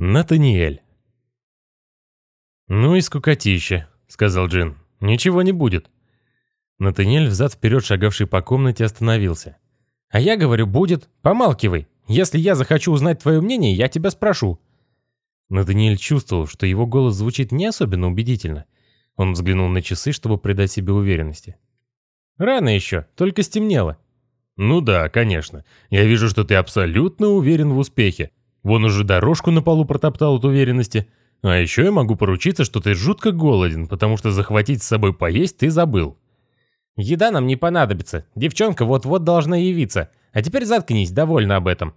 Натаниэль. «Ну и скукотища», — сказал Джин. «Ничего не будет». Натаниэль, взад-вперед шагавший по комнате, остановился. «А я говорю, будет. Помалкивай. Если я захочу узнать твое мнение, я тебя спрошу». Натаниэль чувствовал, что его голос звучит не особенно убедительно. Он взглянул на часы, чтобы придать себе уверенности. «Рано еще, только стемнело». «Ну да, конечно. Я вижу, что ты абсолютно уверен в успехе. Вон уже дорожку на полу протоптал от уверенности. А еще я могу поручиться, что ты жутко голоден, потому что захватить с собой поесть ты забыл. Еда нам не понадобится. Девчонка вот-вот должна явиться. А теперь заткнись, довольна об этом.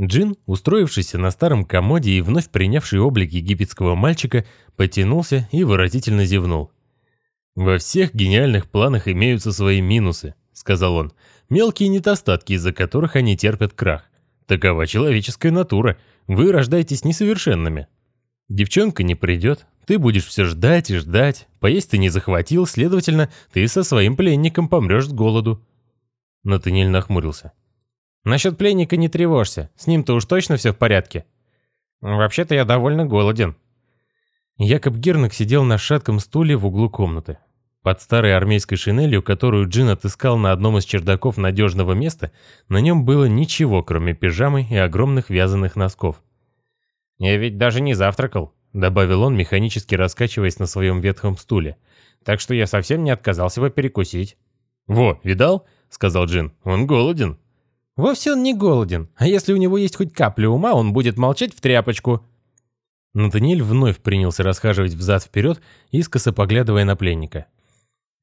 Джин, устроившийся на старом комоде и вновь принявший облик египетского мальчика, потянулся и выразительно зевнул. «Во всех гениальных планах имеются свои минусы», — сказал он, — «мелкие недостатки, из-за которых они терпят крах. Такова человеческая натура. Вы рождаетесь несовершенными. Девчонка не придет, ты будешь все ждать и ждать. Поесть ты не захватил, следовательно, ты со своим пленником помрешь с голоду. Натаниэль нахмурился. Насчет пленника не тревожься, с ним-то уж точно все в порядке. Вообще-то я довольно голоден. Якоб Гернак сидел на шатком стуле в углу комнаты. Под старой армейской шинелью, которую Джин отыскал на одном из чердаков надежного места, на нем было ничего, кроме пижамы и огромных вязаных носков. «Я ведь даже не завтракал», — добавил он, механически раскачиваясь на своем ветхом стуле. «Так что я совсем не отказался бы перекусить». «Во, видал?» — сказал Джин. «Он голоден». «Вовсе он не голоден. А если у него есть хоть капля ума, он будет молчать в тряпочку». Натаниэль вновь принялся расхаживать взад-вперед, искоса поглядывая на пленника.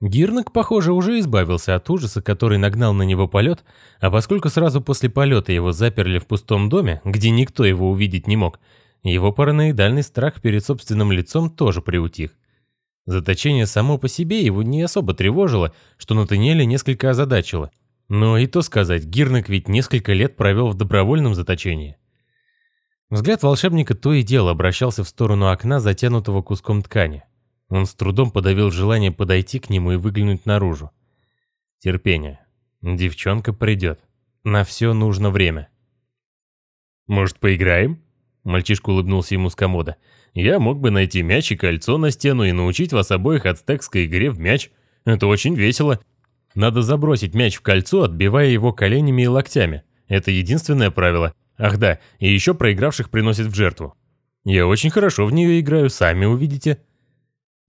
Гирнак, похоже, уже избавился от ужаса, который нагнал на него полет, а поскольку сразу после полета его заперли в пустом доме, где никто его увидеть не мог, его параноидальный страх перед собственным лицом тоже приутих. Заточение само по себе его не особо тревожило, что Натаниэля несколько озадачило. Но и то сказать, Гирнак ведь несколько лет провел в добровольном заточении. Взгляд волшебника то и дело обращался в сторону окна, затянутого куском ткани. Он с трудом подавил желание подойти к нему и выглянуть наружу. Терпение. Девчонка придет. На все нужно время. «Может, поиграем?» Мальчишка улыбнулся ему с комода. «Я мог бы найти мяч и кольцо на стену и научить вас обоих ацтекской игре в мяч. Это очень весело. Надо забросить мяч в кольцо, отбивая его коленями и локтями. Это единственное правило. Ах да, и еще проигравших приносит в жертву. Я очень хорошо в нее играю, сами увидите».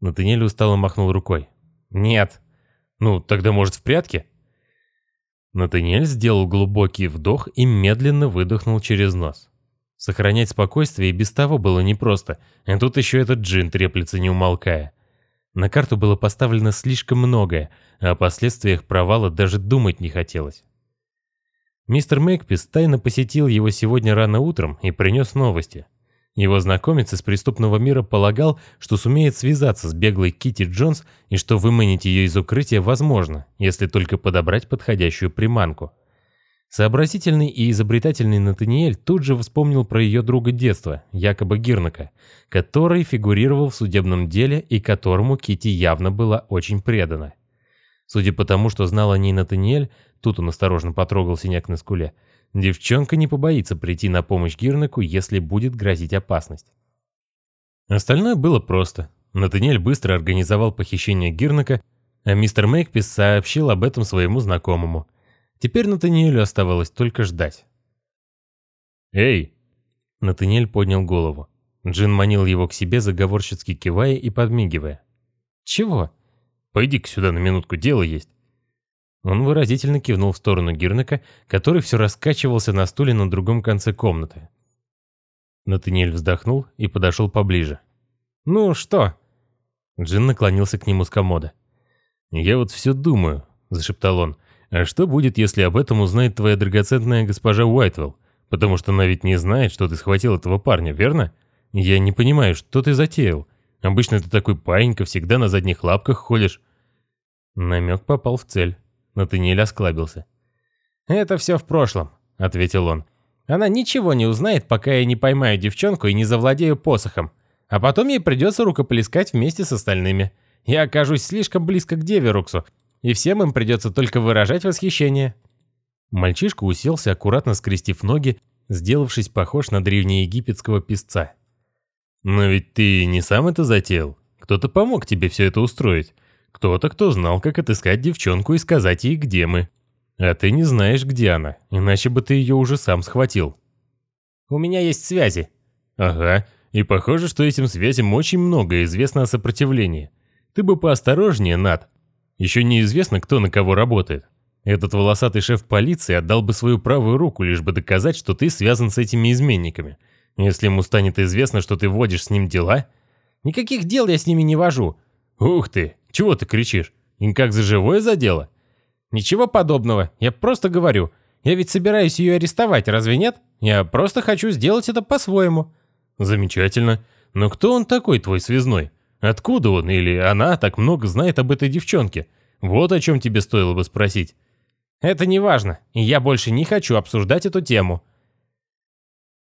Натаниэль устало махнул рукой. «Нет». «Ну, тогда, может, в прятки?» Натаниэль сделал глубокий вдох и медленно выдохнул через нос. Сохранять спокойствие и без того было непросто, а тут еще этот джин треплется не умолкая. На карту было поставлено слишком многое, а о последствиях провала даже думать не хотелось. Мистер Мэкпис тайно посетил его сегодня рано утром и принес новости. Его знакомец из преступного мира полагал, что сумеет связаться с беглой Кити Джонс и что выманить ее из укрытия возможно, если только подобрать подходящую приманку. Сообразительный и изобретательный Натаниэль тут же вспомнил про ее друга детства, якобы Гирнака, который фигурировал в судебном деле и которому Кити явно была очень предана. Судя по тому, что знал о ней Натаниэль, тут он осторожно потрогал синяк на скуле, Девчонка не побоится прийти на помощь Гирнаку, если будет грозить опасность. Остальное было просто. Натаниэль быстро организовал похищение Гирнака, а мистер Мейкпис сообщил об этом своему знакомому. Теперь Натаниэлю оставалось только ждать. «Эй!» Натаниэль поднял голову. Джин манил его к себе, заговорщицки кивая и подмигивая. «Чего?» «Пойди-ка сюда на минутку, дело есть». Он выразительно кивнул в сторону Гирнака, который все раскачивался на стуле на другом конце комнаты. Натаниэль вздохнул и подошел поближе. «Ну что?» Джин наклонился к нему с комода. «Я вот все думаю», — зашептал он. «А что будет, если об этом узнает твоя драгоценная госпожа Уайтвелл? Потому что она ведь не знает, что ты схватил этого парня, верно? Я не понимаю, что ты затеял. Обычно ты такой паинька, всегда на задних лапках ходишь». Намек попал в цель. Натаниэль осклабился. «Это все в прошлом», — ответил он. «Она ничего не узнает, пока я не поймаю девчонку и не завладею посохом. А потом ей придется рукоплескать вместе с остальными. Я окажусь слишком близко к Деверуксу, и всем им придется только выражать восхищение». Мальчишка уселся, аккуратно скрестив ноги, сделавшись похож на древнеегипетского писца. «Но ведь ты не сам это затеял. Кто-то помог тебе все это устроить. Кто-то, кто знал, как отыскать девчонку и сказать ей, где мы. А ты не знаешь, где она, иначе бы ты ее уже сам схватил». «У меня есть связи». «Ага, и похоже, что этим связям очень много известно о сопротивлении. Ты бы поосторожнее, Над. Еще неизвестно, кто на кого работает. Этот волосатый шеф полиции отдал бы свою правую руку, лишь бы доказать, что ты связан с этими изменниками. Если ему станет известно, что ты водишь с ним дела... Никаких дел я с ними не вожу. Ух ты, чего ты кричишь? Им как за живое задело? Ничего подобного, я просто говорю. Я ведь собираюсь ее арестовать, разве нет? Я просто хочу сделать это по-своему. Замечательно. Но кто он такой, твой связной? Откуда он или она так много знает об этой девчонке? Вот о чем тебе стоило бы спросить. Это не важно, и я больше не хочу обсуждать эту тему.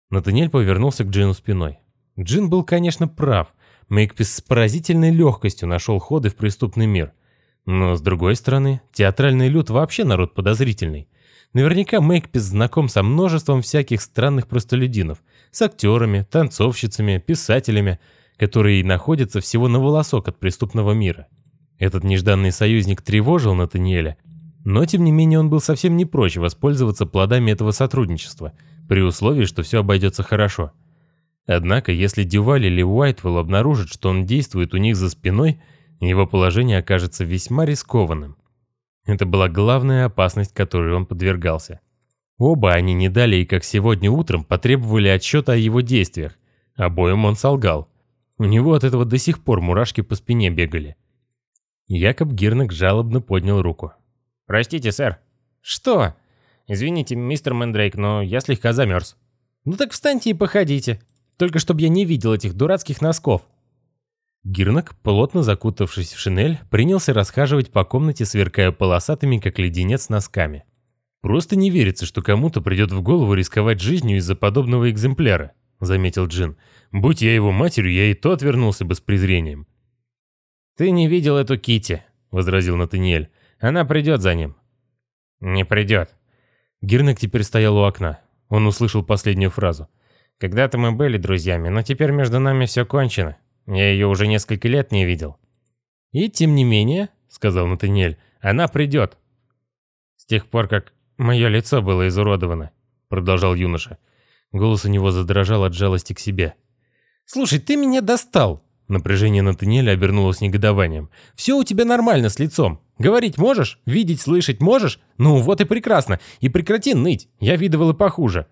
Натаниэль повернулся к Джину спиной. Джин был, конечно, прав. Мейкпис с поразительной легкостью нашел ходы в преступный мир. Но, с другой стороны, театральный люд вообще народ подозрительный. Наверняка Мейкпис знаком со множеством всяких странных простолюдинов, с актерами, танцовщицами, писателями, которые находятся всего на волосок от преступного мира. Этот нежданный союзник тревожил Натаниэля, но тем не менее он был совсем не прочь воспользоваться плодами этого сотрудничества, при условии, что все обойдется хорошо. Однако, если Дюваль или Уайтвелл обнаружат, что он действует у них за спиной, его положение окажется весьма рискованным. Это была главная опасность, которой он подвергался. Оба они не дали и как сегодня утром потребовали отчета о его действиях. Обоим он солгал. У него от этого до сих пор мурашки по спине бегали. Якоб Гирнак жалобно поднял руку. «Простите, сэр». «Что?» «Извините, мистер Мэндрейк, но я слегка замерз». «Ну так встаньте и походите. Только чтобы я не видел этих дурацких носков». Гирнак, плотно закутавшись в шинель, принялся расхаживать по комнате, сверкая полосатыми, как леденец, носками. «Просто не верится, что кому-то придет в голову рисковать жизнью из-за подобного экземпляра», — заметил Джин. «Будь я его матерью, я и то отвернулся бы с презрением». «Ты не видел эту Кити, возразил Натаниэль. «Она придет за ним». «Не придет». Гирнек теперь стоял у окна. Он услышал последнюю фразу. «Когда-то мы были друзьями, но теперь между нами все кончено. Я ее уже несколько лет не видел». «И тем не менее», — сказал Натаниэль, — «она придет». «С тех пор, как мое лицо было изуродовано», — продолжал юноша. Голос у него задрожал от жалости к себе. «Слушай, ты меня достал!» Напряжение Натаниэля обернулось негодованием. «Все у тебя нормально с лицом. Говорить можешь? Видеть, слышать можешь? Ну вот и прекрасно. И прекрати ныть. Я видывал и похуже».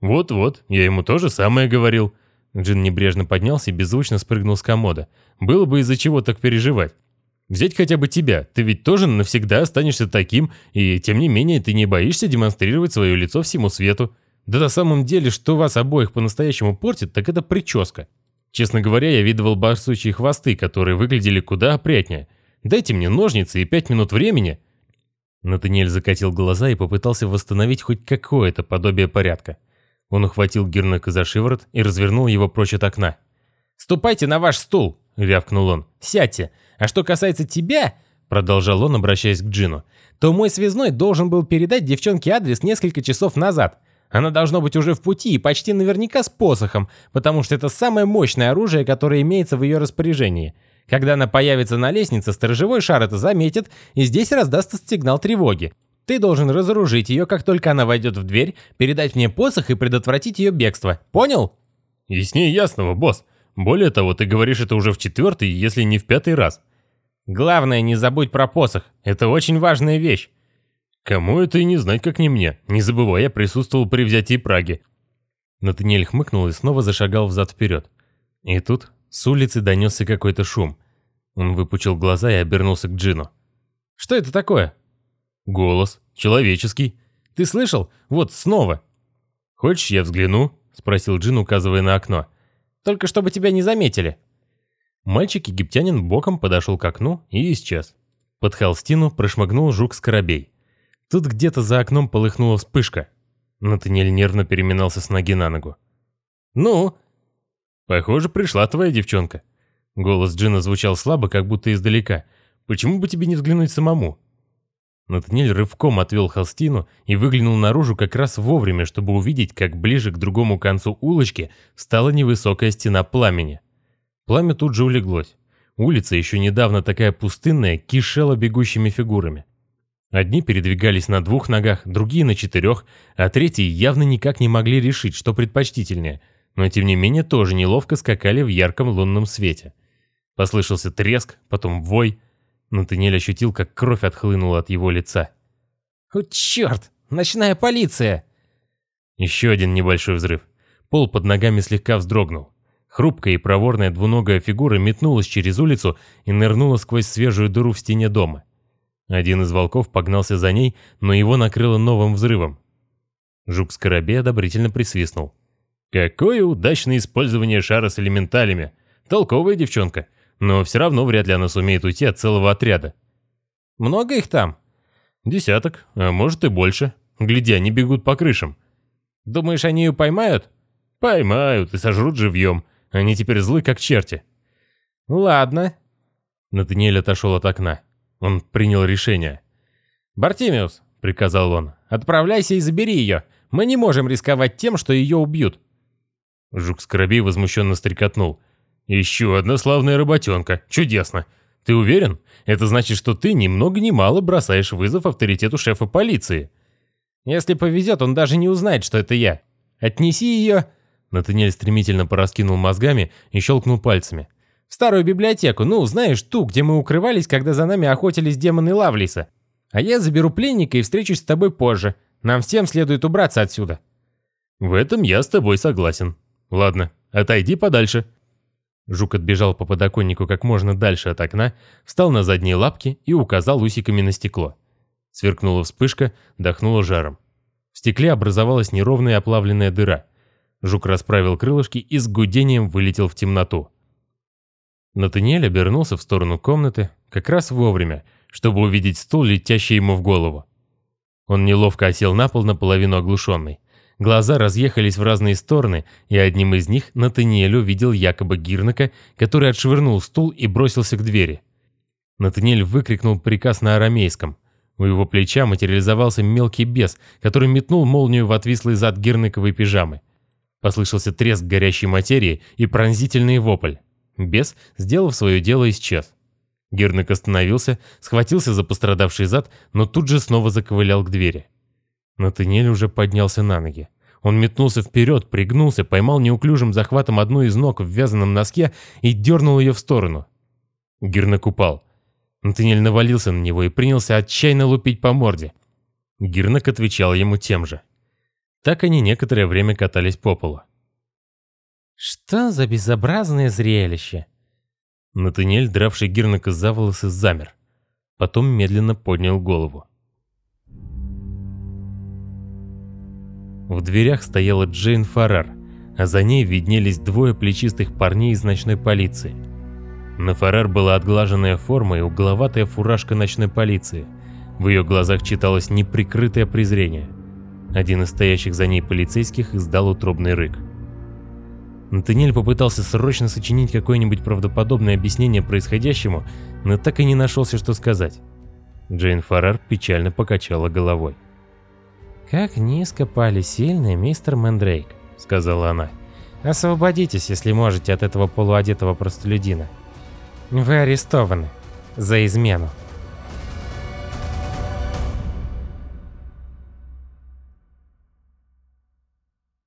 «Вот-вот, я ему тоже самое говорил». Джин небрежно поднялся и беззвучно спрыгнул с комода. «Было бы из-за чего так переживать. Взять хотя бы тебя. Ты ведь тоже навсегда останешься таким, и тем не менее ты не боишься демонстрировать свое лицо всему свету. Да на самом деле, что вас обоих по-настоящему портит, так это прическа. Честно говоря, я видывал барсучьи хвосты, которые выглядели куда опрятнее. Дайте мне ножницы и пять минут времени». Натаниэль закатил глаза и попытался восстановить хоть какое-то подобие порядка. Он ухватил Гернака за шиворот и развернул его прочь от окна. «Ступайте на ваш стул!» — рявкнул он. «Сядьте! А что касается тебя...» — продолжал он, обращаясь к Джину. «То мой связной должен был передать девчонке адрес несколько часов назад. Она должно быть уже в пути и почти наверняка с посохом, потому что это самое мощное оружие, которое имеется в ее распоряжении. Когда она появится на лестнице, сторожевой шар это заметит, и здесь раздастся сигнал тревоги. Ты должен разоружить ее, как только она войдет в дверь, передать мне посох и предотвратить ее бегство. Понял? Яснее ясного, босс. Более того, ты говоришь это уже в четвертый, если не в пятый раз. Главное, не забудь про посох. Это очень важная вещь. Кому это и не знать, как не мне. Не забывай, я присутствовал при взятии Праги. Натаниэль хмыкнул и снова зашагал взад-вперед. И тут с улицы донесся какой-то шум. Он выпучил глаза и обернулся к Джину. «Что это такое?» «Голос. Человеческий. Ты слышал? Вот снова». «Хочешь, я взгляну?» — спросил Джин, указывая на окно. «Только чтобы тебя не заметили». Мальчик-египтянин боком подошел к окну и исчез. Под холстину прошмыгнул жук-скоробей. Тут где-то за окном полыхнула вспышка. Натаниэль нервно переминался с ноги на ногу. «Ну?» «Похоже, пришла твоя девчонка». Голос Джина звучал слабо, как будто издалека. «Почему бы тебе не взглянуть самому?» Натаниэль рывком отвел холстину и выглянул наружу как раз вовремя, чтобы увидеть, как ближе к другому концу улочки стала невысокая стена пламени. Пламя тут же улеглось. Улица, еще недавно такая пустынная, кишела бегущими фигурами. Одни передвигались на двух ногах, другие на четырех, а третьи явно никак не могли решить, что предпочтительнее, но тем не менее тоже неловко скакали в ярком лунном свете. Послышался треск, потом вой, Натаниэль ощутил, как кровь отхлынула от его лица. «О, черт! Ночная полиция!» Еще один небольшой взрыв. Пол под ногами слегка вздрогнул. Хрупкая и проворная двуногая фигура метнулась через улицу и нырнула сквозь свежую дыру в стене дома. Один из волков погнался за ней, но его накрыло новым взрывом. Жук-скоробей одобрительно присвистнул. «Какое удачное использование шара с элементалями! Толковая девчонка! Но все равно вряд ли она сумеет уйти от целого отряда. Много их там? Десяток, а может и больше. Гляди, они бегут по крышам. Думаешь, они ее поймают? Поймают и сожрут живьем. Они теперь злы, как черти. Ладно. Натаниэль отошел от окна. Он принял решение. «Бартимиус», — приказал он, — «отправляйся и забери ее. Мы не можем рисковать тем, что ее убьют». Жук-скоробей возмущенно стрекотнул. «Еще одна славная работенка. Чудесно. Ты уверен? Это значит, что ты ни много ни мало бросаешь вызов авторитету шефа полиции». «Если повезет, он даже не узнает, что это я. Отнеси ее...» Натаниэль стремительно пораскинул мозгами и щелкнул пальцами. «В старую библиотеку, ну, знаешь, ту, где мы укрывались, когда за нами охотились демоны Лавлиса. А я заберу пленника и встречусь с тобой позже. Нам всем следует убраться отсюда». «В этом я с тобой согласен. Ладно, отойди подальше». Жук отбежал по подоконнику как можно дальше от окна, встал на задние лапки и указал усиками на стекло. Сверкнула вспышка, дохнуло жаром. В стекле образовалась неровная оплавленная дыра. Жук расправил крылышки и с гудением вылетел в темноту. Натаниэль обернулся в сторону комнаты как раз вовремя, чтобы увидеть стул, летящий ему в голову. Он неловко осел на пол наполовину оглушенный. Глаза разъехались в разные стороны, и одним из них Натаниэль увидел якобы Гирнака, который отшвырнул стул и бросился к двери. Натаниэль выкрикнул приказ на арамейском. У его плеча материализовался мелкий бес, который метнул молнию в отвислый зад гирнаковой пижамы. Послышался треск горящей материи и пронзительный вопль. Бес, сделав свое дело, исчез. Гирнак остановился, схватился за пострадавший зад, но тут же снова заковылял к двери. Натаниэль уже поднялся на ноги. Он метнулся вперед, пригнулся, поймал неуклюжим захватом одну из ног в вязаном носке и дернул ее в сторону. Гирнак упал. Натаниэль навалился на него и принялся отчаянно лупить по морде. Гирнак отвечал ему тем же. Так они некоторое время катались по полу. «Что за безобразное зрелище?» Натаниэль, дравший Гирнака за волосы, замер. Потом медленно поднял голову. В дверях стояла Джейн Фаррар, а за ней виднелись двое плечистых парней из ночной полиции. На Фаррар была отглаженная форма и угловатая фуражка ночной полиции. В ее глазах читалось неприкрытое презрение. Один из стоящих за ней полицейских издал утробный рык. Натаниэль попытался срочно сочинить какое-нибудь правдоподобное объяснение происходящему, но так и не нашелся, что сказать. Джейн Фаррар печально покачала головой. «Как низко пали сильные, мистер Мэндрейк», — сказала она. «Освободитесь, если можете, от этого полуодетого простолюдина. Вы арестованы за измену».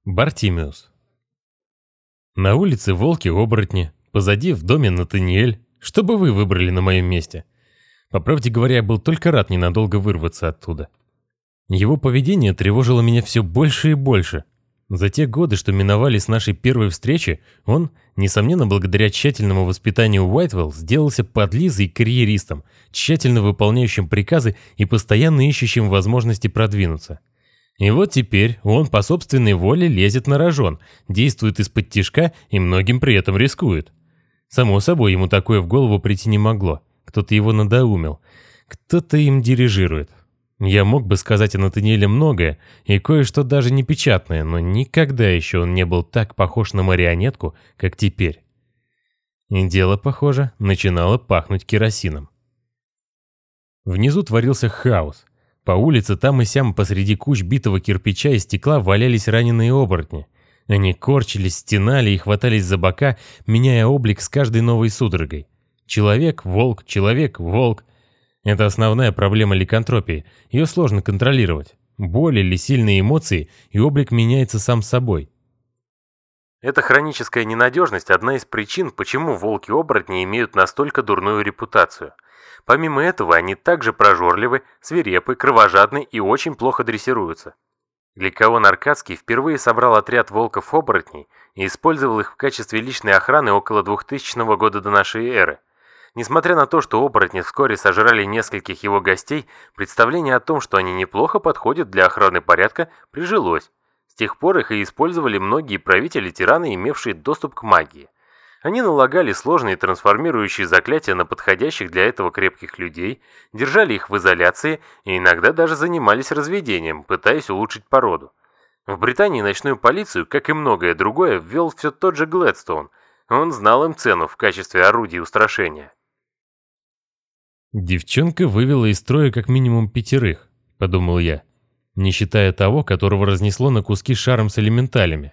Бартимиус На улице волки-оборотни, позади в доме Натаниэль. Что бы вы выбрали на моем месте? По правде говоря, я был только рад ненадолго вырваться оттуда. Его поведение тревожило меня все больше и больше. За те годы, что миновали с нашей первой встречи, он, несомненно, благодаря тщательному воспитанию Уайтвелл, сделался подлизой и карьеристом, тщательно выполняющим приказы и постоянно ищущим возможности продвинуться. И вот теперь он по собственной воле лезет на рожон, действует из-под тишка и многим при этом рискует. Само собой, ему такое в голову прийти не могло. Кто-то его надоумил. Кто-то им дирижирует. Я мог бы сказать о Натаниэле многое, и кое-что даже непечатное, но никогда еще он не был так похож на марионетку, как теперь. И дело, похоже, начинало пахнуть керосином. Внизу творился хаос. По улице там и сям посреди куч битого кирпича и стекла валялись раненые оборотни. Они корчились, стенали и хватались за бока, меняя облик с каждой новой судорогой. Человек, волк, человек, волк. Это основная проблема ликантропии. Ее сложно контролировать. Боль или сильные эмоции, и облик меняется сам собой. Эта хроническая ненадежность – одна из причин, почему волки-оборотни имеют настолько дурную репутацию. Помимо этого, они также прожорливы, свирепы, кровожадны и очень плохо дрессируются. Гликаон Аркадский впервые собрал отряд волков-оборотней и использовал их в качестве личной охраны около 2000 года до нашей эры. Несмотря на то, что оборотни вскоре сожрали нескольких его гостей, представление о том, что они неплохо подходят для охраны порядка, прижилось. С тех пор их и использовали многие правители-тираны, имевшие доступ к магии. Они налагали сложные трансформирующие заклятия на подходящих для этого крепких людей, держали их в изоляции и иногда даже занимались разведением, пытаясь улучшить породу. В Британии ночную полицию, как и многое другое, ввел все тот же Глэдстоун. Он знал им цену в качестве орудия устрашения. «Девчонка вывела из строя как минимум пятерых», — подумал я, не считая того, которого разнесло на куски шаром с элементалями.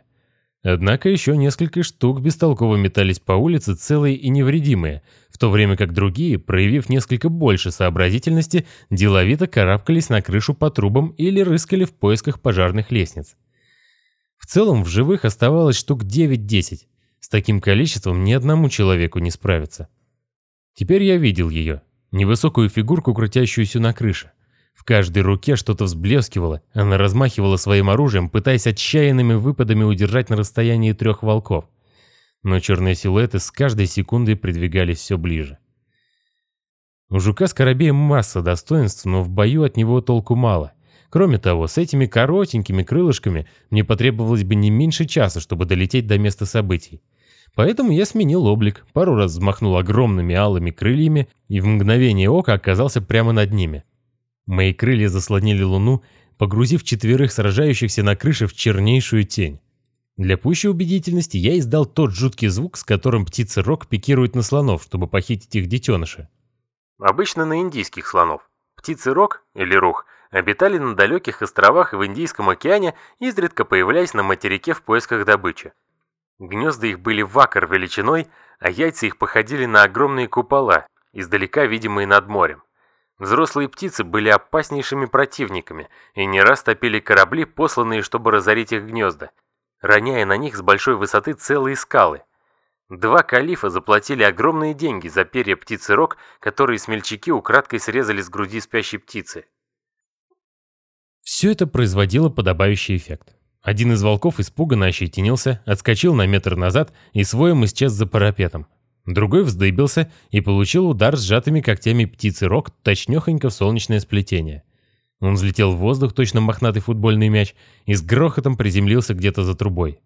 Однако еще несколько штук бестолково метались по улице целые и невредимые, в то время как другие, проявив несколько больше сообразительности, деловито карабкались на крышу по трубам или рыскали в поисках пожарных лестниц. В целом в живых оставалось штук 9-10. С таким количеством ни одному человеку не справиться. Теперь я видел ее, невысокую фигурку, крутящуюся на крыше. В каждой руке что-то взблескивало, она размахивала своим оружием, пытаясь отчаянными выпадами удержать на расстоянии трех волков. Но черные силуэты с каждой секундой придвигались все ближе. У жука-скоробея масса достоинств, но в бою от него толку мало. Кроме того, с этими коротенькими крылышками мне потребовалось бы не меньше часа, чтобы долететь до места событий. Поэтому я сменил облик, пару раз взмахнул огромными алыми крыльями и в мгновение ока оказался прямо над ними. Мои крылья заслонили луну, погрузив четверых сражающихся на крыше в чернейшую тень. Для пущей убедительности я издал тот жуткий звук, с которым птицы рок пикируют на слонов, чтобы похитить их детеныша. Обычно на индийских слонов. Птицы рок, или рух, обитали на далеких островах в Индийском океане, изредка появляясь на материке в поисках добычи. Гнезда их были вакар величиной, а яйца их походили на огромные купола, издалека видимые над морем. Взрослые птицы были опаснейшими противниками и не раз топили корабли, посланные, чтобы разорить их гнезда, роняя на них с большой высоты целые скалы. Два калифа заплатили огромные деньги за перья птицы рог, которые смельчаки украдкой срезали с груди спящей птицы. Все это производило подобающий эффект. Один из волков испуганно ощетинился, отскочил на метр назад и своем исчез за парапетом. Другой вздыбился и получил удар сжатыми когтями птицы рог точнёхонько в солнечное сплетение. Он взлетел в воздух, точно мохнатый футбольный мяч, и с грохотом приземлился где-то за трубой.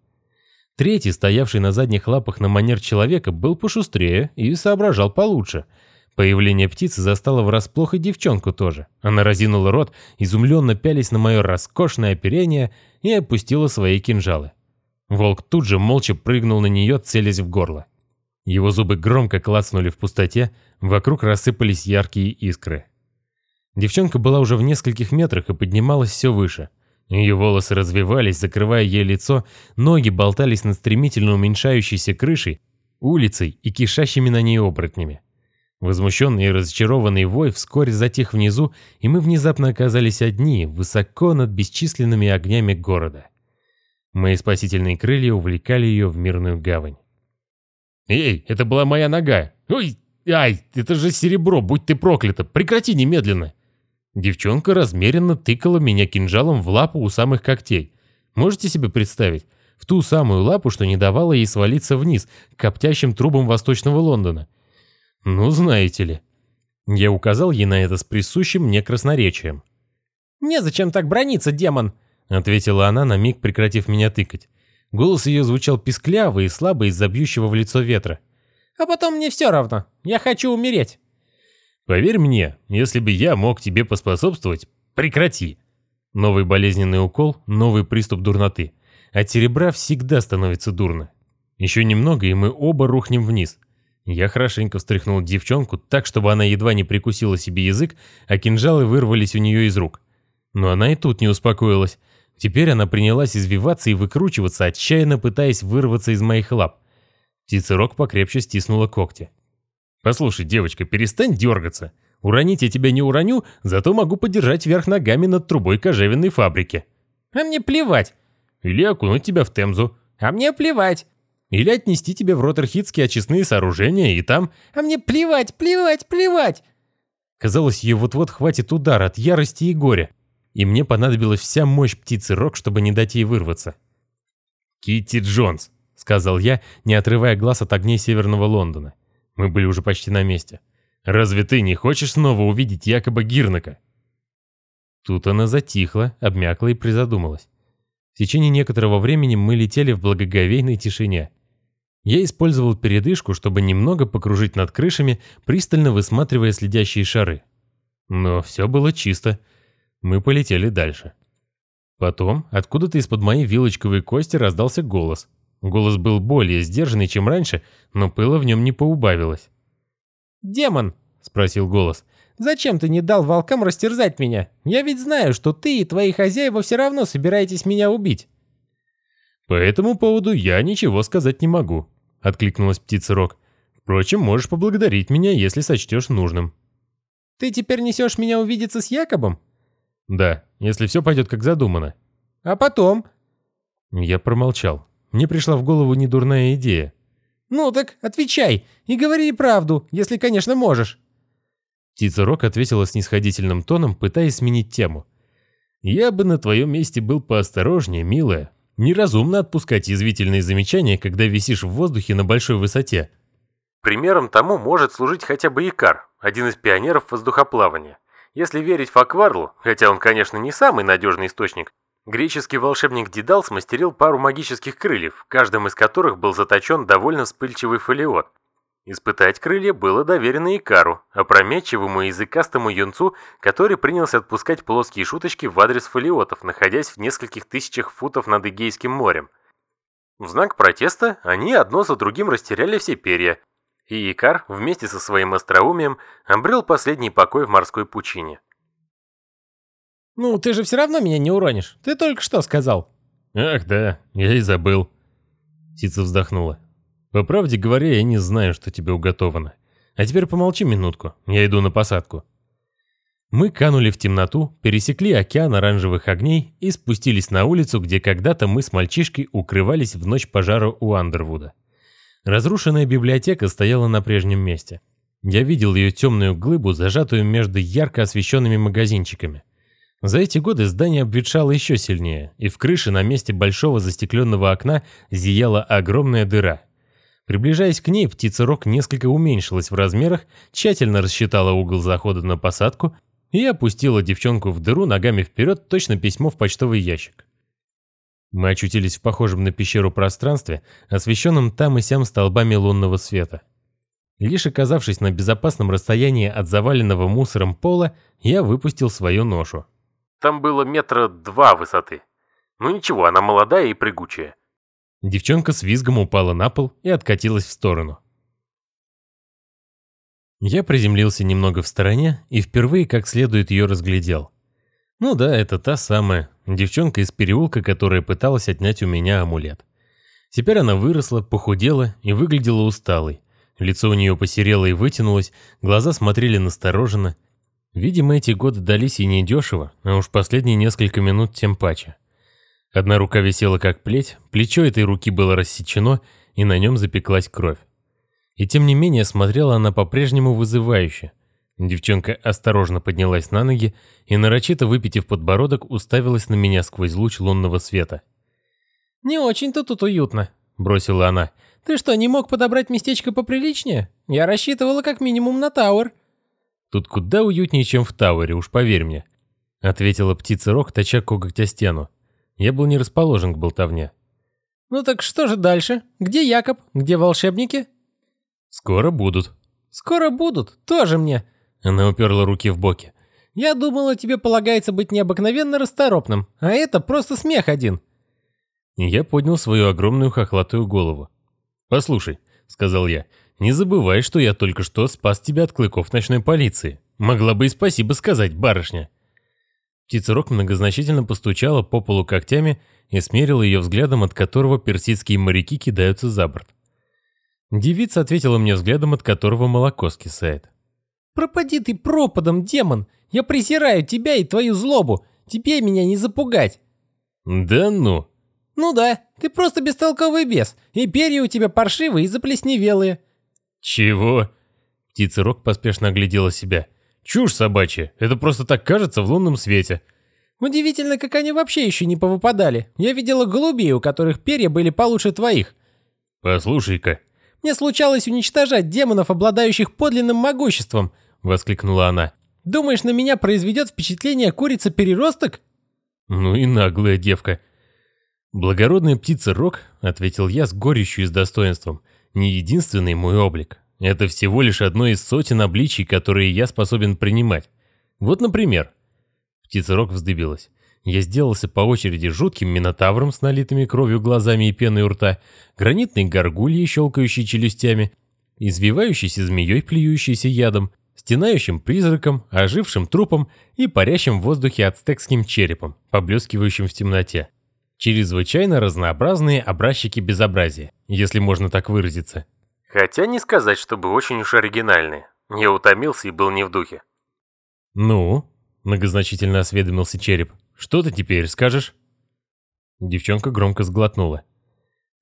Третий, стоявший на задних лапах на манер человека, был пошустрее и соображал получше. Появление птицы застало врасплох и девчонку тоже. Она разинула рот, изумленно пялись на мое роскошное оперение и опустила свои кинжалы. Волк тут же молча прыгнул на нее, целясь в горло. Его зубы громко клацнули в пустоте, вокруг рассыпались яркие искры. Девчонка была уже в нескольких метрах и поднималась все выше. Ее волосы развивались, закрывая ей лицо, ноги болтались над стремительно уменьшающейся крышей, улицей и кишащими на ней оборотнями. Возмущенный и разочарованный вой вскоре затих внизу, и мы внезапно оказались одни, высоко над бесчисленными огнями города. Мои спасительные крылья увлекали ее в мирную гавань. «Эй, это была моя нога! Ой, ай, это же серебро, будь ты проклята! Прекрати немедленно!» Девчонка размеренно тыкала меня кинжалом в лапу у самых когтей. Можете себе представить? В ту самую лапу, что не давала ей свалиться вниз, к коптящим трубам восточного Лондона. Ну, знаете ли. Я указал ей на это с присущим мне красноречием. «Незачем так брониться, демон!» — ответила она, на миг прекратив меня тыкать. Голос ее звучал пискляво и слабо из-за бьющего в лицо ветра. «А потом мне все равно. Я хочу умереть». «Поверь мне, если бы я мог тебе поспособствовать, прекрати». Новый болезненный укол, новый приступ дурноты. От серебра всегда становится дурно. Еще немного, и мы оба рухнем вниз. Я хорошенько встряхнул девчонку так, чтобы она едва не прикусила себе язык, а кинжалы вырвались у нее из рук. Но она и тут не успокоилась. Теперь она принялась извиваться и выкручиваться, отчаянно пытаясь вырваться из моих лап. Птица-рог покрепче стиснула когти. «Послушай, девочка, перестань дергаться. Уронить я тебя не уроню, зато могу подержать вверх ногами над трубой кожевенной фабрики. А мне плевать. Или окунуть тебя в Темзу. А мне плевать. Или отнести тебя в Роттерхитские очистные сооружения и там... А мне плевать, плевать, плевать. Казалось, ее вот-вот хватит удар от ярости и горя. И мне понадобилась вся мощь птицы Рок, чтобы не дать ей вырваться. «Китти Джонс», — сказал я, не отрывая глаз от огней северного Лондона. Мы были уже почти на месте. «Разве ты не хочешь снова увидеть якобы Гирнака?» Тут она затихла, обмякла и призадумалась. В течение некоторого времени мы летели в благоговейной тишине. Я использовал передышку, чтобы немного покружить над крышами, пристально высматривая следящие шары. Но все было чисто. Мы полетели дальше. Потом, откуда-то из-под моей вилочковой кости раздался голос. Голос был более сдержанный, чем раньше, но пыла в нем не поубавилось. «Демон!» — спросил голос. «Зачем ты не дал волкам растерзать меня? Я ведь знаю, что ты и твои хозяева все равно собираетесь меня убить». «По этому поводу я ничего сказать не могу», — откликнулась птица Рок. «Впрочем, можешь поблагодарить меня, если сочтешь нужным». «Ты теперь несешь меня увидеться с Якобом?» «Да, если все пойдет как задумано». «А потом?» Я промолчал. Мне пришла в голову недурная идея. «Ну так отвечай и говори правду, если, конечно, можешь». Птица Рок ответила снисходительным тоном, пытаясь сменить тему. «Я бы на твоем месте был поосторожнее, милая. Неразумно отпускать язвительные замечания, когда висишь в воздухе на большой высоте». Примером тому может служить хотя бы Икар, один из пионеров воздухоплавания. Если верить Факварлу, хотя он, конечно, не самый надежный источник, Греческий волшебник Дедал смастерил пару магических крыльев, каждым из которых был заточен довольно вспыльчивый фолиот. Испытать крылья было доверено Икару, опрометчивому и языкастому юнцу, который принялся отпускать плоские шуточки в адрес фолиотов, находясь в нескольких тысячах футов над Эгейским морем. В знак протеста они одно за другим растеряли все перья, и Икар вместе со своим остроумием обрел последний покой в морской пучине. «Ну, ты же все равно меня не уронишь. Ты только что сказал». «Ах да, я и забыл». Птица вздохнула. «По правде говоря, я не знаю, что тебе уготовано. А теперь помолчи минутку, я иду на посадку». Мы канули в темноту, пересекли океан оранжевых огней и спустились на улицу, где когда-то мы с мальчишкой укрывались в ночь пожара у Андервуда. Разрушенная библиотека стояла на прежнем месте. Я видел ее темную глыбу, зажатую между ярко освещенными магазинчиками. За эти годы здание обветшало еще сильнее, и в крыше на месте большого застекленного окна зияла огромная дыра. Приближаясь к ней, птица-рок несколько уменьшилась в размерах, тщательно рассчитала угол захода на посадку и опустила девчонку в дыру ногами вперед, точно письмо в почтовый ящик. Мы очутились в похожем на пещеру пространстве, освещенном там и сям столбами лунного света. Лишь оказавшись на безопасном расстоянии от заваленного мусором пола, я выпустил свою ношу. Там было метра два высоты. Ну ничего, она молодая и прыгучая. Девчонка с визгом упала на пол и откатилась в сторону. Я приземлился немного в стороне и впервые как следует ее разглядел. Ну да, это та самая девчонка из переулка, которая пыталась отнять у меня амулет. Теперь она выросла, похудела и выглядела усталой. Лицо у нее посерело и вытянулось, глаза смотрели настороженно, Видимо, эти годы дались и недешево, а уж последние несколько минут тем паче. Одна рука висела как плеть, плечо этой руки было рассечено, и на нем запеклась кровь. И тем не менее смотрела она по-прежнему вызывающе. Девчонка осторожно поднялась на ноги и, нарочито выпитив подбородок, уставилась на меня сквозь луч лунного света. «Не очень-то тут уютно», — бросила она. «Ты что, не мог подобрать местечко поприличнее? Я рассчитывала как минимум на Тауэр». Тут куда уютнее, чем в Тауэре, уж поверь мне», — ответила птица Рок, точа коготь о стену. Я был не расположен к болтовне. «Ну так что же дальше? Где Якоб? Где волшебники?» «Скоро будут». «Скоро будут? Тоже мне». Она уперла руки в боки. «Я думала, тебе полагается быть необыкновенно расторопным, а это просто смех один». Я поднял свою огромную хохлатую голову. «Послушай», — сказал я, — не забывай, что я только что спас тебя от клыков ночной полиции. Могла бы и спасибо сказать, барышня». Птицерок многозначительно постучала по полу когтями и смерила ее взглядом, от которого персидские моряки кидаются за борт. Девица ответила мне взглядом, от которого молоко скисает. «Пропади ты пропадом, демон! Я презираю тебя и твою злобу! Тебе меня не запугать!» «Да ну!» «Ну да, ты просто бестолковый бес, и перья у тебя паршивые и заплесневелые». «Чего?» Птица Рок поспешно оглядела себя. «Чушь собачья, это просто так кажется в лунном свете». «Удивительно, как они вообще еще не повыпадали. Я видела голубей, у которых перья были получше твоих». «Послушай-ка». «Мне случалось уничтожать демонов, обладающих подлинным могуществом», — воскликнула она. «Думаешь, на меня произведет впечатление курица-переросток?» «Ну и наглая девка». «Благородная птица Рок», — ответил я с горечью и с достоинством, — «не единственный мой облик. Это всего лишь одно из сотен обличий, которые я способен принимать. Вот, например». Птица Рок вздыбилась. Я сделался по очереди жутким минотавром с налитыми кровью глазами и пеной у рта, гранитной горгульей, щелкающей челюстями, извивающейся змеей, плюющейся ядом, стенающим призраком, ожившим трупом и парящим в воздухе ацтекским черепом, поблескивающим в темноте. Чрезвычайно разнообразные образчики безобразия, если можно так выразиться. Хотя не сказать, чтобы очень уж оригинальные. Я утомился и был не в духе. «Ну?» – многозначительно осведомился череп. «Что ты теперь скажешь?» Девчонка громко сглотнула.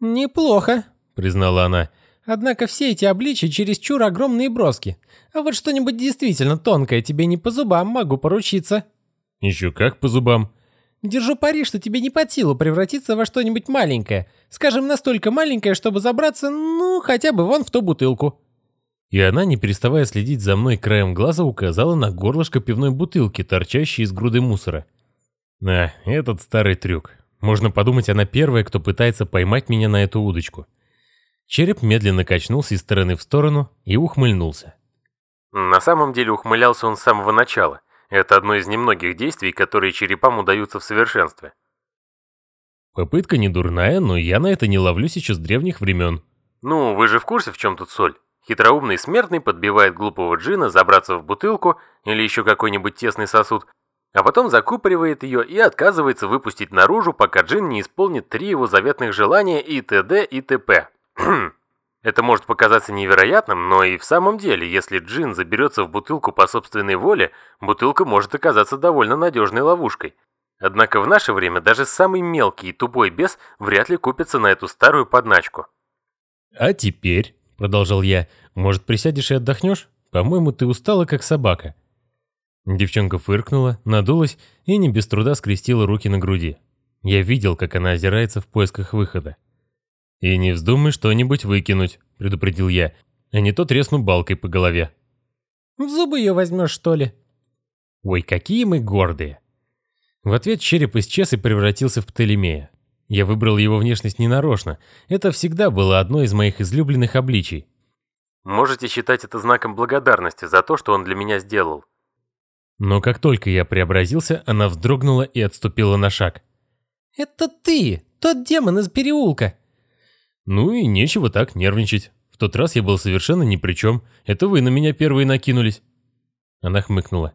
«Неплохо», – признала она. «Однако все эти обличия чересчур огромные броски. А вот что-нибудь действительно тонкое тебе не по зубам, могу поручиться». «Еще как по зубам», Держу пари, что тебе не под силу превратиться во что-нибудь маленькое. Скажем, настолько маленькое, чтобы забраться, ну, хотя бы вон в ту бутылку». И она, не переставая следить за мной краем глаза, указала на горлышко пивной бутылки, торчащей из груды мусора. А, этот старый трюк. Можно подумать, она первая, кто пытается поймать меня на эту удочку. Череп медленно качнулся из стороны в сторону и ухмыльнулся. На самом деле ухмылялся он с самого начала. Это одно из немногих действий, которые черепам удаются в совершенстве. Попытка не дурная, но я на это не ловлюсь еще с древних времен. Ну, вы же в курсе, в чем тут соль? Хитроумный смертный подбивает глупого джина забраться в бутылку или еще какой-нибудь тесный сосуд, а потом закупоривает ее и отказывается выпустить наружу, пока джин не исполнит три его заветных желания и т.д. и т.п. Это может показаться невероятным, но и в самом деле, если джин заберется в бутылку по собственной воле, бутылка может оказаться довольно надежной ловушкой. Однако в наше время даже самый мелкий и тупой бес вряд ли купится на эту старую подначку. «А теперь», — продолжал я, — «может, присядешь и отдохнешь? По-моему, ты устала, как собака». Девчонка фыркнула, надулась и не без труда скрестила руки на груди. Я видел, как она озирается в поисках выхода. «И не вздумай что-нибудь выкинуть», — предупредил я, «а не то тресну балкой по голове». «В зубы ее возьмешь, что ли?» «Ой, какие мы гордые!» В ответ череп исчез и превратился в Птолемея. Я выбрал его внешность ненарочно. Это всегда было одно из моих излюбленных обличий. Можете считать это знаком благодарности за то, что он для меня сделал. Но как только я преобразился, она вздрогнула и отступила на шаг. «Это ты, тот демон из переулка!» Ну и нечего так нервничать. В тот раз я был совершенно ни при чем. Это вы на меня первые накинулись. Она хмыкнула.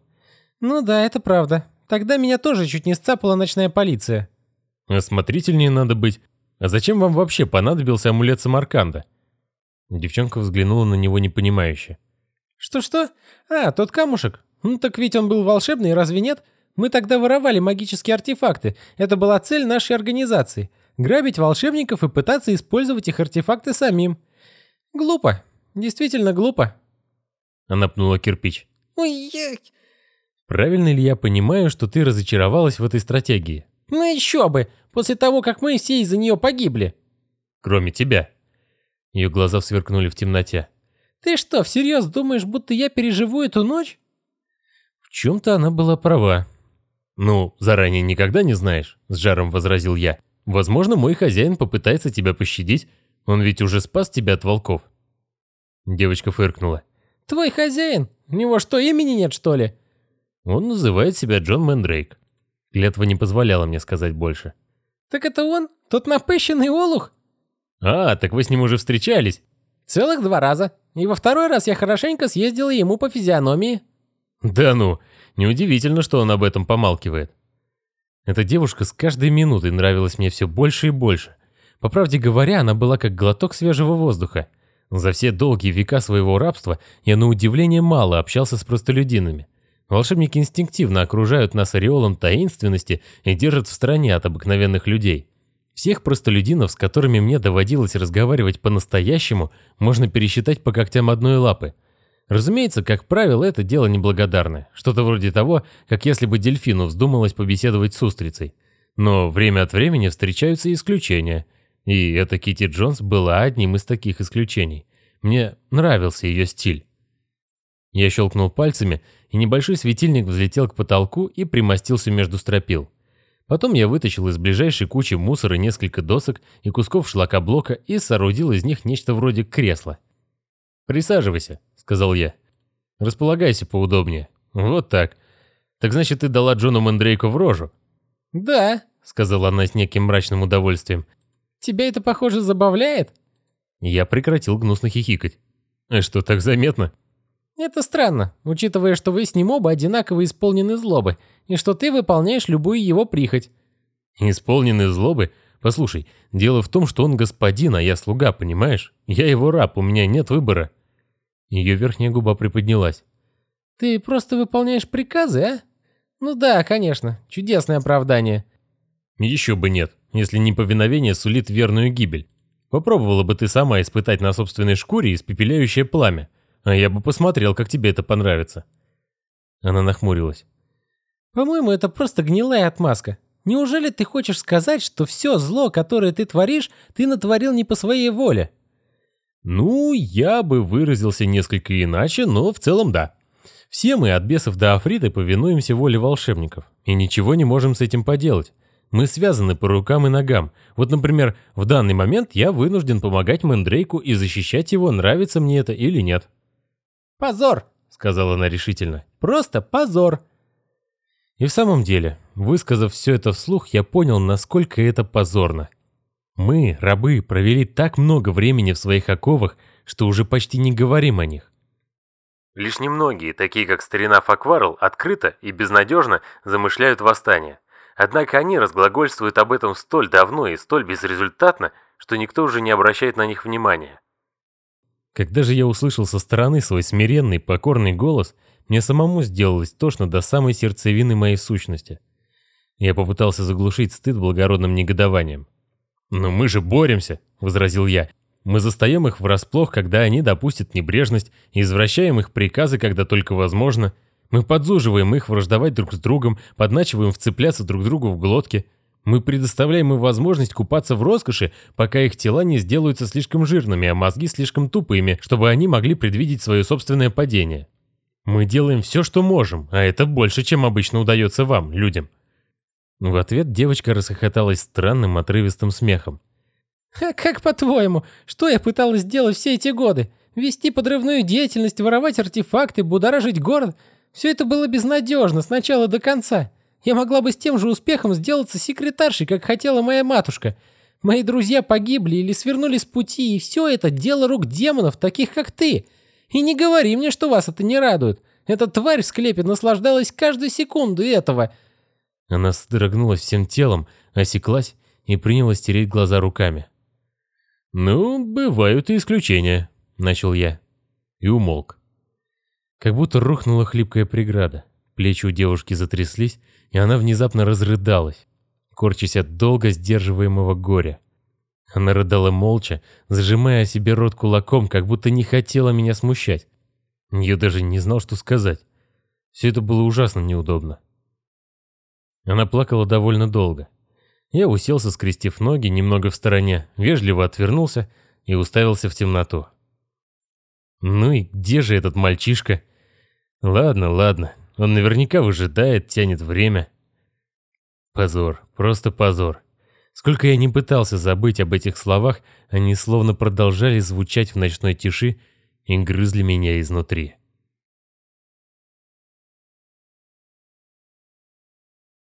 Ну да, это правда. Тогда меня тоже чуть не сцапала ночная полиция. Осмотрительнее надо быть. А зачем вам вообще понадобился амулет Самарканда? Девчонка взглянула на него непонимающе. Что-что? А, тот камушек. Ну так ведь он был волшебный, разве нет? Мы тогда воровали магические артефакты. Это была цель нашей организации грабить волшебников и пытаться использовать их артефакты самим. Глупо. Действительно глупо. Она пнула кирпич. Ой, Правильно ли я понимаю, что ты разочаровалась в этой стратегии? Ну еще бы, после того, как мы все из-за нее погибли. Кроме тебя. Ее глаза сверкнули в темноте. Ты что, всерьез думаешь, будто я переживу эту ночь? В чем-то она была права. Ну, заранее никогда не знаешь, с жаром возразил я. Возможно, мой хозяин попытается тебя пощадить. Он ведь уже спас тебя от волков. Девочка фыркнула. Твой хозяин? У него что, имени нет, что ли? Он называет себя Джон Мэндрейк. Клятва не позволяла мне сказать больше. Так это он? Тот напыщенный олух? А, так вы с ним уже встречались? Целых два раза. И во второй раз я хорошенько съездила ему по физиономии. Да ну, неудивительно, что он об этом помалкивает. Эта девушка с каждой минутой нравилась мне все больше и больше. По правде говоря, она была как глоток свежего воздуха. За все долгие века своего рабства я на удивление мало общался с простолюдинами. Волшебники инстинктивно окружают нас ореолом таинственности и держат в стороне от обыкновенных людей. Всех простолюдинов, с которыми мне доводилось разговаривать по-настоящему, можно пересчитать по когтям одной лапы. Разумеется, как правило, это дело неблагодарное. Что-то вроде того, как если бы дельфину вздумалось побеседовать с устрицей. Но время от времени встречаются исключения. И эта Кити Джонс была одним из таких исключений. Мне нравился ее стиль. Я щелкнул пальцами, и небольшой светильник взлетел к потолку и примостился между стропил. Потом я вытащил из ближайшей кучи мусора несколько досок и кусков шлакоблока и соорудил из них нечто вроде кресла. «Присаживайся», — сказал я. «Располагайся поудобнее. Вот так. Так значит, ты дала Джону Мандрейку в рожу?» «Да», — сказала она с неким мрачным удовольствием. «Тебя это, похоже, забавляет?» Я прекратил гнусно хихикать. «А что, так заметно?» «Это странно, учитывая, что вы с ним оба одинаково исполнены злобы, и что ты выполняешь любую его прихоть». «Исполнены злобы? Послушай, дело в том, что он господин, а я слуга, понимаешь? Я его раб, у меня нет выбора». Ее верхняя губа приподнялась. «Ты просто выполняешь приказы, а? Ну да, конечно, чудесное оправдание». «Еще бы нет, если неповиновение сулит верную гибель. Попробовала бы ты сама испытать на собственной шкуре испепеляющее пламя, а я бы посмотрел, как тебе это понравится». Она нахмурилась. «По-моему, это просто гнилая отмазка. Неужели ты хочешь сказать, что все зло, которое ты творишь, ты натворил не по своей воле?» Ну, я бы выразился несколько иначе, но в целом да. Все мы от бесов до африты повинуемся воле волшебников, и ничего не можем с этим поделать. Мы связаны по рукам и ногам. Вот, например, в данный момент я вынужден помогать Мэндрейку и защищать его, нравится мне это или нет. «Позор!» — сказала она решительно. «Просто позор!» И в самом деле, высказав все это вслух, я понял, насколько это позорно. Мы, рабы, провели так много времени в своих оковах, что уже почти не говорим о них. Лишь немногие, такие как старина Факварл, открыто и безнадежно замышляют восстание. Однако они разглагольствуют об этом столь давно и столь безрезультатно, что никто уже не обращает на них внимания. Когда же я услышал со стороны свой смиренный, покорный голос, мне самому сделалось тошно до самой сердцевины моей сущности. Я попытался заглушить стыд благородным негодованием. «Но мы же боремся», — возразил я. «Мы застаем их врасплох, когда они допустят небрежность, и извращаем их приказы, когда только возможно. Мы подзуживаем их враждовать друг с другом, подначиваем вцепляться друг другу в глотки. Мы предоставляем им возможность купаться в роскоши, пока их тела не сделаются слишком жирными, а мозги слишком тупыми, чтобы они могли предвидеть свое собственное падение. Мы делаем все, что можем, а это больше, чем обычно удается вам, людям. В ответ девочка расхохоталась странным отрывистым смехом. «А как по-твоему, что я пыталась сделать все эти годы? Вести подрывную деятельность, воровать артефакты, будоражить город? Все это было безнадежно с начала до конца. Я могла бы с тем же успехом сделаться секретаршей, как хотела моя матушка. Мои друзья погибли или свернули с пути, и все это дело рук демонов, таких как ты. И не говори мне, что вас это не радует. Эта тварь в склепе наслаждалась каждой секундой этого». Она содрогнулась всем телом, осеклась и принялась тереть глаза руками. «Ну, бывают и исключения», — начал я. И умолк. Как будто рухнула хлипкая преграда. Плечи у девушки затряслись, и она внезапно разрыдалась, корчась от долго сдерживаемого горя. Она рыдала молча, зажимая себе рот кулаком, как будто не хотела меня смущать. Я даже не знал, что сказать. Все это было ужасно неудобно. Она плакала довольно долго. Я уселся, скрестив ноги, немного в стороне, вежливо отвернулся и уставился в темноту. Ну и где же этот мальчишка? Ладно, ладно, он наверняка выжидает, тянет время. Позор, просто позор. Сколько я не пытался забыть об этих словах, они словно продолжали звучать в ночной тиши и грызли меня изнутри.